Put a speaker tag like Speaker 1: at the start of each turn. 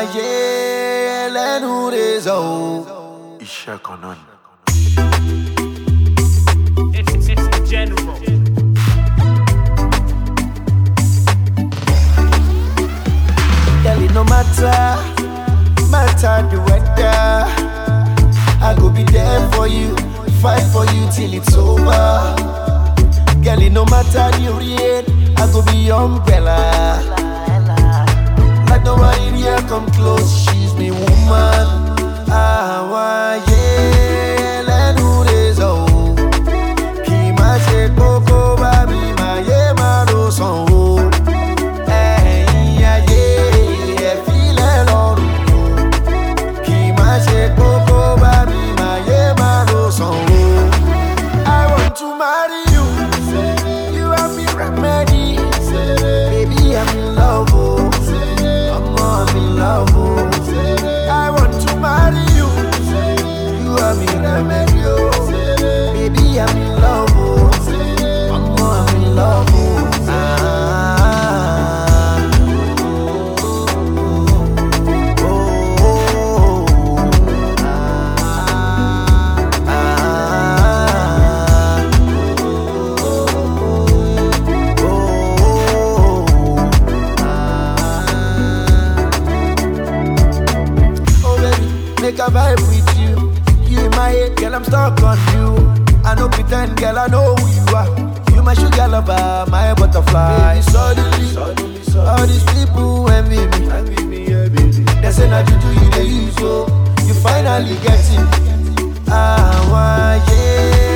Speaker 1: ayé ẹlẹ́nu rẹ̀ zọ̀ o.
Speaker 2: iṣẹ́ kan náà ni.
Speaker 3: It's, it's the general.
Speaker 1: Girl, it no matter, matter the weather. I go be there for you, fight for you till it's over. Girl, it no matter the rain, I go be umbrella. Nobody here come close, she's me woman. Ah, Àwa yé you in my head, girl, I'm stuck on you. I know pretend, girl, I know who you are. You my sugar lover, my butterfly. Baby, suddenly, suddenly, suddenly, all these people envy me. Envy me, envy. They say not you do, you they use, so you finally get it. Ah, why, yeah.